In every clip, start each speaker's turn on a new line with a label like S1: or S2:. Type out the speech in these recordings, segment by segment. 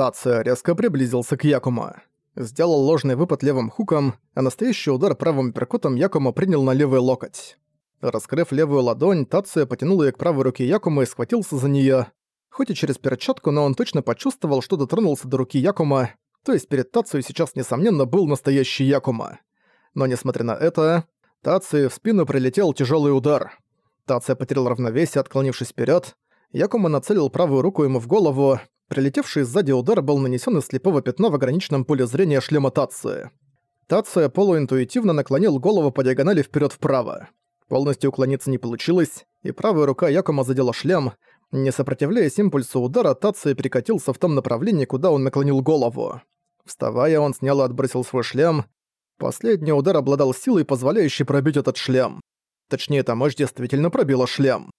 S1: Тация резко приблизился к Якума. Сделал ложный выпад левым хуком, а настоящий удар правым перкутом Якума принял на левый локоть. Раскрыв левую ладонь, Тация потянул её к правой руке Якума и схватился за неё. Хоть и через перчатку, но он точно почувствовал, что дотронулся до руки Якума, то есть перед Тацией сейчас, несомненно, был настоящий Якума. Но несмотря на это, Тации в спину прилетел тяжелый удар. Тация потерял равновесие, отклонившись вперед. Якума нацелил правую руку ему в голову. Прилетевший сзади удар был нанесен из слепого пятна в ограниченном поле зрения шлема Тации. Тация полуинтуитивно наклонил голову по диагонали вперед вправо Полностью уклониться не получилось, и правая рука Якума задела шлем. Не сопротивляясь импульсу удара, Тация перекатился в том направлении, куда он наклонил голову. Вставая, он снял и отбросил свой шлем. Последний удар обладал силой, позволяющей пробить этот шлем. Точнее, мощь действительно пробила шлем.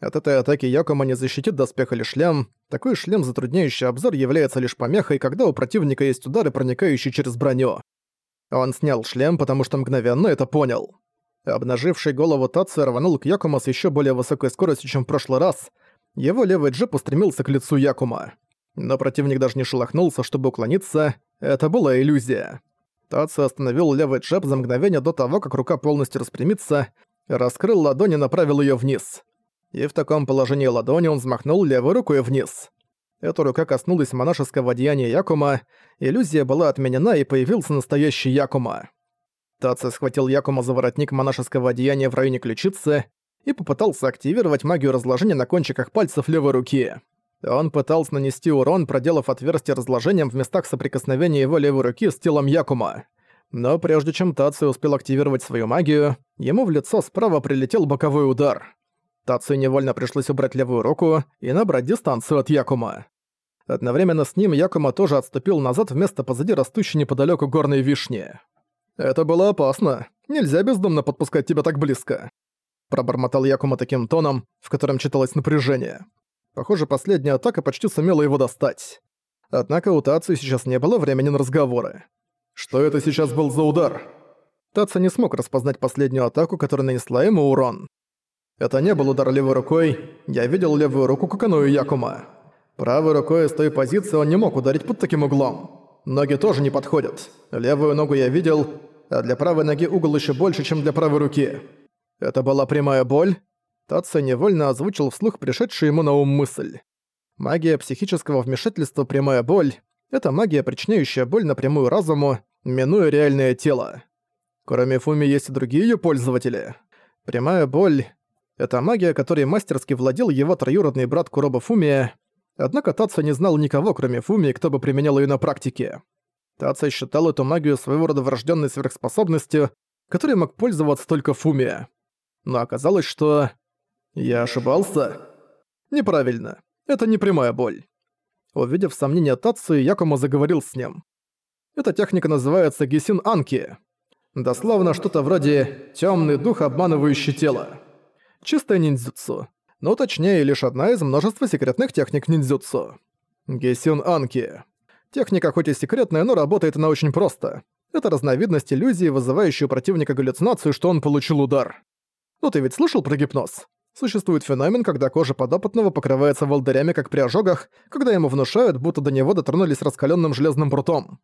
S1: От этой атаки Якума не защитит доспех или шлем. Такой шлем, затрудняющий обзор, является лишь помехой, когда у противника есть удары, проникающие через броню. Он снял шлем, потому что мгновенно это понял. Обнаживший голову Татсу рванул к Якума с еще более высокой скоростью, чем в прошлый раз. Его левый джип устремился к лицу Якума. Но противник даже не шелохнулся, чтобы уклониться. Это была иллюзия. Татсу остановил левый джеб за мгновение до того, как рука полностью распрямится, раскрыл ладонь и направил ее вниз. И в таком положении ладони он взмахнул левой рукой вниз. Эта рука коснулась монашеского одеяния Якума, иллюзия была отменена и появился настоящий Якума. Таци схватил Якума за воротник монашеского одеяния в районе ключицы и попытался активировать магию разложения на кончиках пальцев левой руки. Он пытался нанести урон, проделав отверстие разложением в местах соприкосновения его левой руки с телом Якума. Но прежде чем Таци успел активировать свою магию, ему в лицо справа прилетел боковой удар. Тацию невольно пришлось убрать левую руку и набрать дистанцию от Якума. Одновременно с ним Якума тоже отступил назад вместо позади растущей неподалеку горной вишни. «Это было опасно. Нельзя бездумно подпускать тебя так близко». Пробормотал Якума таким тоном, в котором читалось напряжение. Похоже, последняя атака почти сумела его достать. Однако у Тацу сейчас не было времени на разговоры. «Что это сейчас был за удар?» Таца не смог распознать последнюю атаку, которая нанесла ему урон. Это не был удар левой рукой, я видел левую руку Куканую Якума. Правой рукой с той позиции он не мог ударить под таким углом. Ноги тоже не подходят. Левую ногу я видел, а для правой ноги угол еще больше, чем для правой руки. Это была прямая боль. Татса невольно озвучил вслух пришедшую ему на ум мысль. Магия психического вмешательства «прямая боль» — это магия, причиняющая боль напрямую разуму, минуя реальное тело. Кроме Фуми есть и другие ее пользователи. Прямая боль — это магия, которой мастерски владел его троюродный брат Куроба Фумия, однако Татсу не знал никого, кроме Фумии, кто бы применял ее на практике. Тация считал эту магию своего рода врожденной сверхспособностью, которой мог пользоваться только Фумия. Но оказалось, что... Я ошибался? Неправильно. Это не прямая боль. Увидев сомнения Тацию, Якума заговорил с ним. Эта техника называется Гисин Анки. Дословно что-то вроде «тёмный дух, обманывающий тело». Чистое ниндзюцу. Но точнее, лишь одна из множества секретных техник ниндзюцу. Гисин Анки. Техника хоть и секретная, но работает она очень просто. Это разновидность иллюзии, вызывающая у противника галлюцинацию, что он получил удар. Ну ты ведь слышал про гипноз? Существует феномен, когда кожа подопытного покрывается волдырями, как при ожогах, когда ему внушают, будто до него дотронулись раскаленным железным прутом.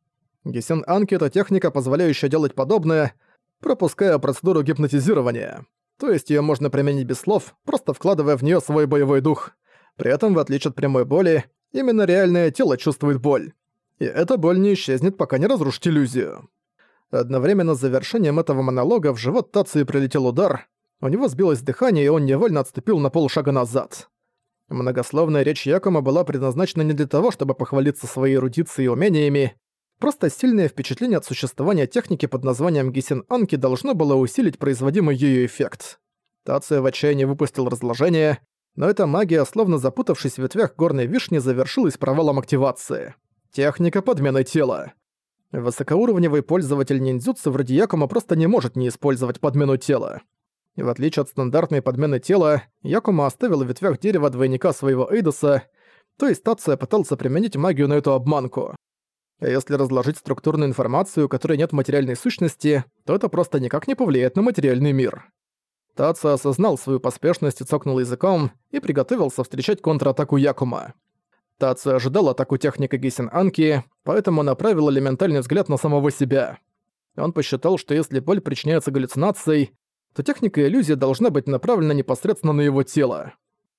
S1: Гесен Анки — это техника, позволяющая делать подобное, пропуская процедуру гипнотизирования. То есть ее можно применить без слов, просто вкладывая в нее свой боевой дух. При этом, в отличие от прямой боли, именно реальное тело чувствует боль и эта боль не исчезнет, пока не разрушить иллюзию. Одновременно с завершением этого монолога в живот Тации прилетел удар, у него сбилось дыхание, и он невольно отступил на полшага назад. Многословная речь Якома была предназначена не для того, чтобы похвалиться своей эрудицией и умениями, просто сильное впечатление от существования техники под названием Гисин Анки должно было усилить производимый ею эффект. Тация в отчаянии выпустил разложение, но эта магия, словно запутавшись в ветвях горной вишни, завершилась провалом активации. Техника подмены тела. Высокоуровневый пользователь ниндзюцу вроде Якума просто не может не использовать подмену тела. В отличие от стандартной подмены тела, Якума оставил в ветвях дерева двойника своего Эйдоса, то есть Тация пытался применить магию на эту обманку. А если разложить структурную информацию, у которой нет материальной сущности, то это просто никак не повлияет на материальный мир. Тация осознал свою поспешность и цокнул языком и приготовился встречать контратаку Якума. Тацию ожидал атаку техника Гисин Анки, поэтому направил элементальный взгляд на самого себя. Он посчитал, что если боль причиняется галлюцинацией, то техника иллюзии должна быть направлена непосредственно на его тело.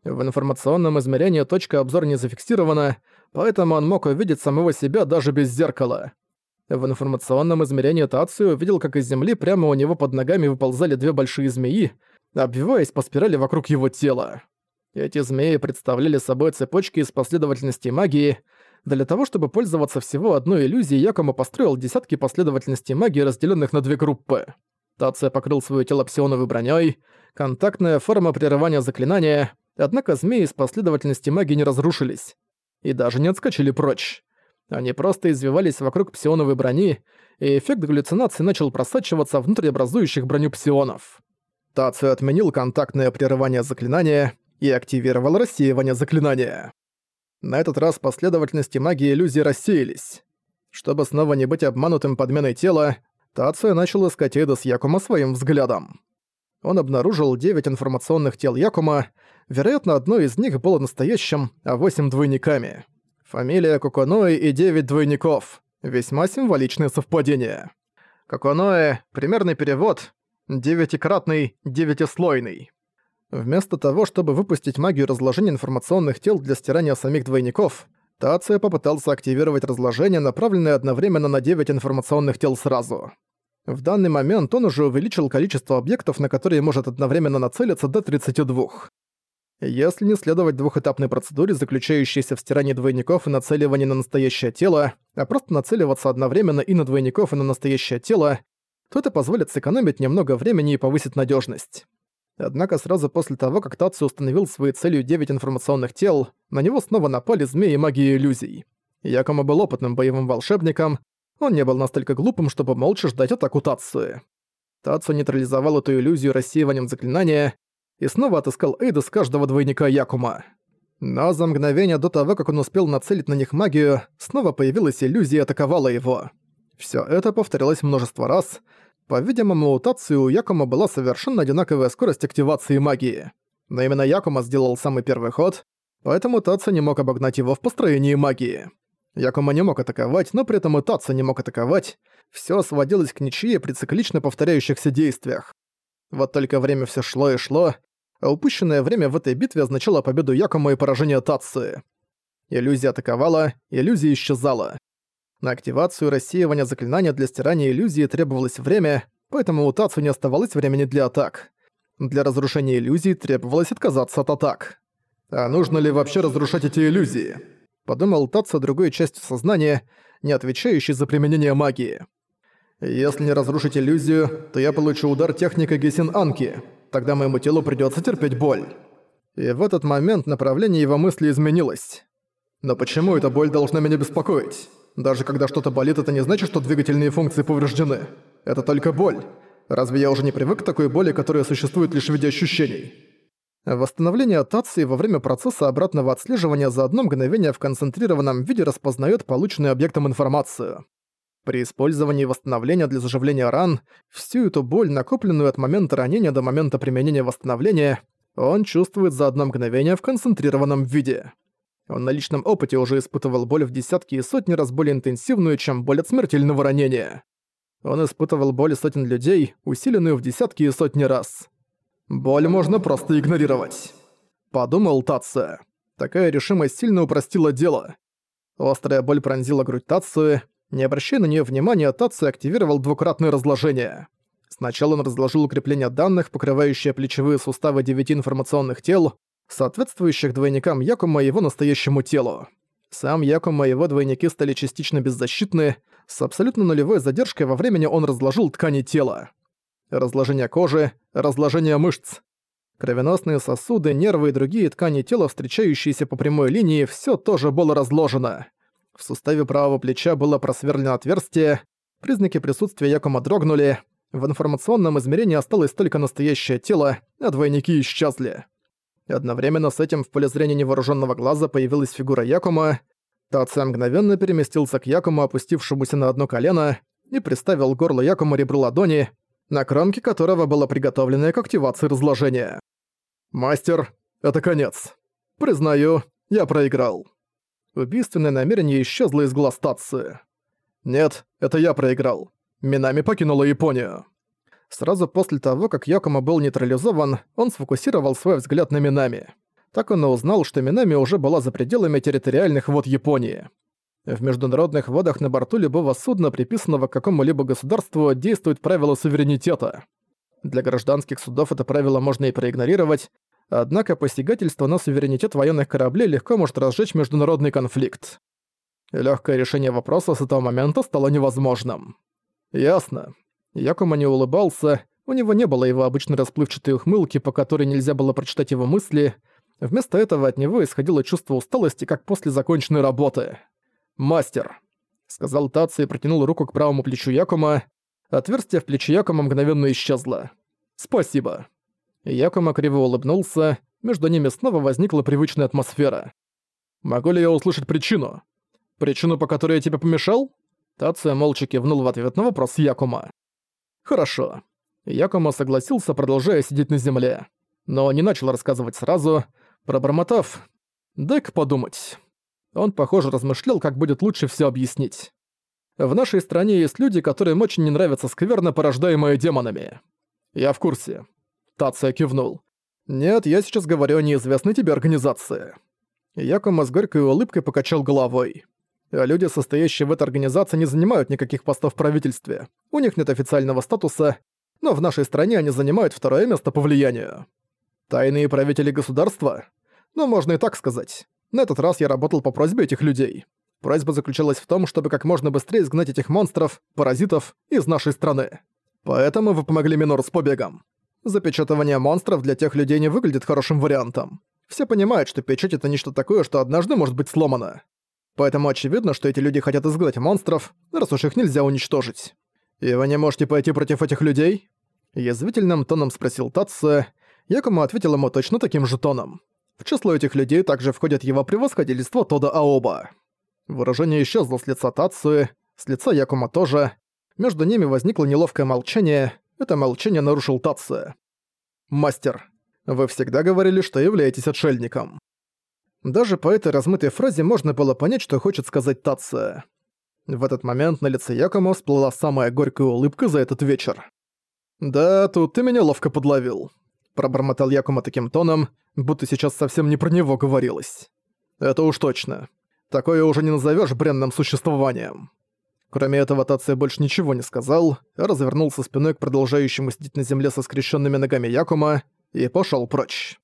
S1: В информационном измерении точка обзора не зафиксирована, поэтому он мог увидеть самого себя даже без зеркала. В информационном измерении Тацию увидел, как из земли прямо у него под ногами выползали две большие змеи, обвиваясь по спирали вокруг его тела. Эти змеи представляли собой цепочки из последовательностей магии. Для того, чтобы пользоваться всего одной иллюзией, Якома построил десятки последовательностей магии, разделенных на две группы. Тация покрыл свое тело псионовой броней, контактная форма прерывания заклинания, однако змеи из последовательности магии не разрушились и даже не отскочили прочь. Они просто извивались вокруг псионовой брони, и эффект галлюцинации начал просачиваться внутрь образующих броню псионов. Тацию отменил контактное прерывание заклинания и активировал рассеивание заклинания. На этот раз последовательности магии иллюзии рассеялись. Чтобы снова не быть обманутым подменой тела, Тация начал искать Эйда с Якума своим взглядом. Он обнаружил девять информационных тел Якума, вероятно, одно из них было настоящим, а восемь двойниками. Фамилия Коконоэ и девять двойников. Весьма символичное совпадение. Коконоэ — примерный перевод, девятикратный, девятислойный. Вместо того, чтобы выпустить магию разложения информационных тел для стирания самих двойников, Тация попытался активировать разложение, направленное одновременно на 9 информационных тел сразу. В данный момент он уже увеличил количество объектов, на которые может одновременно нацелиться до 32. Если не следовать двухэтапной процедуре, заключающейся в стирании двойников и нацеливании на настоящее тело, а просто нацеливаться одновременно и на двойников, и на настоящее тело, то это позволит сэкономить немного времени и повысить надежность. Однако сразу после того, как Татсу установил своей целью 9 информационных тел, на него снова напали змеи магии иллюзий. Якома был опытным боевым волшебником, он не был настолько глупым, чтобы молча ждать атаку Татсуи. Татсу нейтрализовал эту иллюзию рассеиванием заклинания и снова отыскал Эйда с каждого двойника Якума. Но за мгновение до того, как он успел нацелить на них магию, снова появилась иллюзия и атаковала его. Всё это повторилось множество раз. По-видимому, у Татсу у Якума была совершенно одинаковая скорость активации магии. Но именно Якума сделал самый первый ход, поэтому Татсу не мог обогнать его в построении магии. Якума не мог атаковать, но при этом и Татсу не мог атаковать. Всё сводилось к ничьи при циклично повторяющихся действиях. Вот только время всё шло и шло, а упущенное время в этой битве означало победу Якума и поражение Татсу. Иллюзия атаковала, иллюзия исчезала. На активацию и рассеивание заклинания для стирания иллюзии требовалось время, поэтому у Татсу не оставалось времени для атак. Для разрушения иллюзий требовалось отказаться от атак. А нужно ли вообще разрушать эти иллюзии? Подумал Татсо другой частью сознания, не отвечающей за применение магии. «Если не разрушить иллюзию, то я получу удар техника Гесин Анки. Тогда моему телу придётся терпеть боль». И в этот момент направление его мысли изменилось. «Но почему эта боль должна меня беспокоить? Даже когда что-то болит, это не значит, что двигательные функции повреждены. Это только боль. Разве я уже не привык к такой боли, которая существует лишь в виде ощущений?» Восстановление атации во время процесса обратного отслеживания за одно мгновение в концентрированном виде распознает полученную объектом информацию. При использовании восстановления для заживления ран, всю эту боль, накопленную от момента ранения до момента применения восстановления, он чувствует за одно мгновение в концентрированном виде. Он на личном опыте уже испытывал боль в десятки и сотни раз более интенсивную, чем боль от смертельного ранения. Он испытывал боль сотен людей, усиленную в десятки и сотни раз. «Боль можно просто игнорировать», — подумал Татсо. Такая решимость сильно упростила дело. Острая боль пронзила грудь Татсу. Не обращая на нее внимания, Татсу активировал двукратное разложение. Сначала он разложил укрепление данных, покрывающее плечевые суставы девяти информационных тел, соответствующих двойникам Якума и его настоящему телу. Сам Якума и его двойники стали частично беззащитны, с абсолютно нулевой задержкой во времени он разложил ткани тела разложение кожи, разложение мышц. Кровеносные сосуды, нервы и другие ткани тела, встречающиеся по прямой линии, все тоже было разложено. В суставе правого плеча было просверлено отверстие, признаки присутствия Якома дрогнули, в информационном измерении осталось только настоящее тело, а двойники исчезли. Одновременно с этим в поле зрения невооруженного глаза появилась фигура Якума. Тация мгновенно переместился к Якуму, опустившемуся на одно колено, и приставил горло Якума ребру ладони, на кромке которого было приготовлено к активации разложения. «Мастер, это конец. Признаю, я проиграл». Убийственное намерение исчезло из глаз Татсы. «Нет, это я проиграл. Минами покинула Японию». Сразу после того, как Якома был нейтрализован, он сфокусировал свой взгляд на Минами. Так он и узнал, что Минами уже была за пределами территориальных вод Японии. В международных водах на борту любого судна, приписанного к какому-либо государству, действует правило суверенитета. Для гражданских судов это правило можно и проигнорировать, однако посягательство на суверенитет военных кораблей легко может разжечь международный конфликт. Легкое решение вопроса с этого момента стало невозможным. Ясно. Якума не улыбался, у него не было его обычной расплывчатой ухмылки, по которой нельзя было прочитать его мысли. Вместо этого от него исходило чувство усталости, как после законченной работы. «Мастер», — сказал Таци и протянул руку к правому плечу Якума. Отверстие в плече Якума мгновенно исчезло. «Спасибо». Якума криво улыбнулся, между ними снова возникла привычная атмосфера. «Могу ли я услышать причину? Причину, по которой я тебе помешал?» Тация молча кивнул в ответ на вопрос Якума. «Хорошо». Якума согласился, продолжая сидеть на земле. Но не начал рассказывать сразу, пробормотав «дай-ка подумать». Он, похоже, размышлял, как будет лучше все объяснить. В нашей стране есть люди, которым очень не нравится скверно, порождаемое демонами. Я в курсе. Тация кивнул. «Нет, я сейчас говорю о неизвестной тебе организации». Якума с горькой улыбкой покачал головой. Люди, состоящие в этой организации, не занимают никаких постов в правительстве. У них нет официального статуса, но в нашей стране они занимают второе место по влиянию. Тайные правители государства? Ну, можно и так сказать. На этот раз я работал по просьбе этих людей. Просьба заключалась в том, чтобы как можно быстрее изгнать этих монстров, паразитов, из нашей страны. Поэтому вы помогли Минору с побегом. Запечатывание монстров для тех людей не выглядит хорошим вариантом. Все понимают, что печать это нечто такое, что однажды может быть сломано. Поэтому очевидно, что эти люди хотят изгнать монстров, раз уж их нельзя уничтожить. «И вы не можете пойти против этих людей?» Язвительным тоном спросил Татсо. Якому ответил ему точно таким же тоном. В число этих людей также входит его превосходительство Тода Аоба. Выражение исчезло с лица Татсу, с лица Якума тоже. Между ними возникло неловкое молчание, это молчание нарушил Татсо. «Мастер, вы всегда говорили, что являетесь отшельником». Даже по этой размытой фразе можно было понять, что хочет сказать Татсо. В этот момент на лице Якома всплыла самая горькая улыбка за этот вечер. «Да, тут ты меня ловко подловил», — пробормотал Якума таким тоном, будто сейчас совсем не про него говорилось. «Это уж точно. Такое уже не назовешь бренным существованием». Кроме этого, Тация больше ничего не сказал, развернулся спиной к продолжающему сидеть на земле со скрещенными ногами Якума и пошел прочь.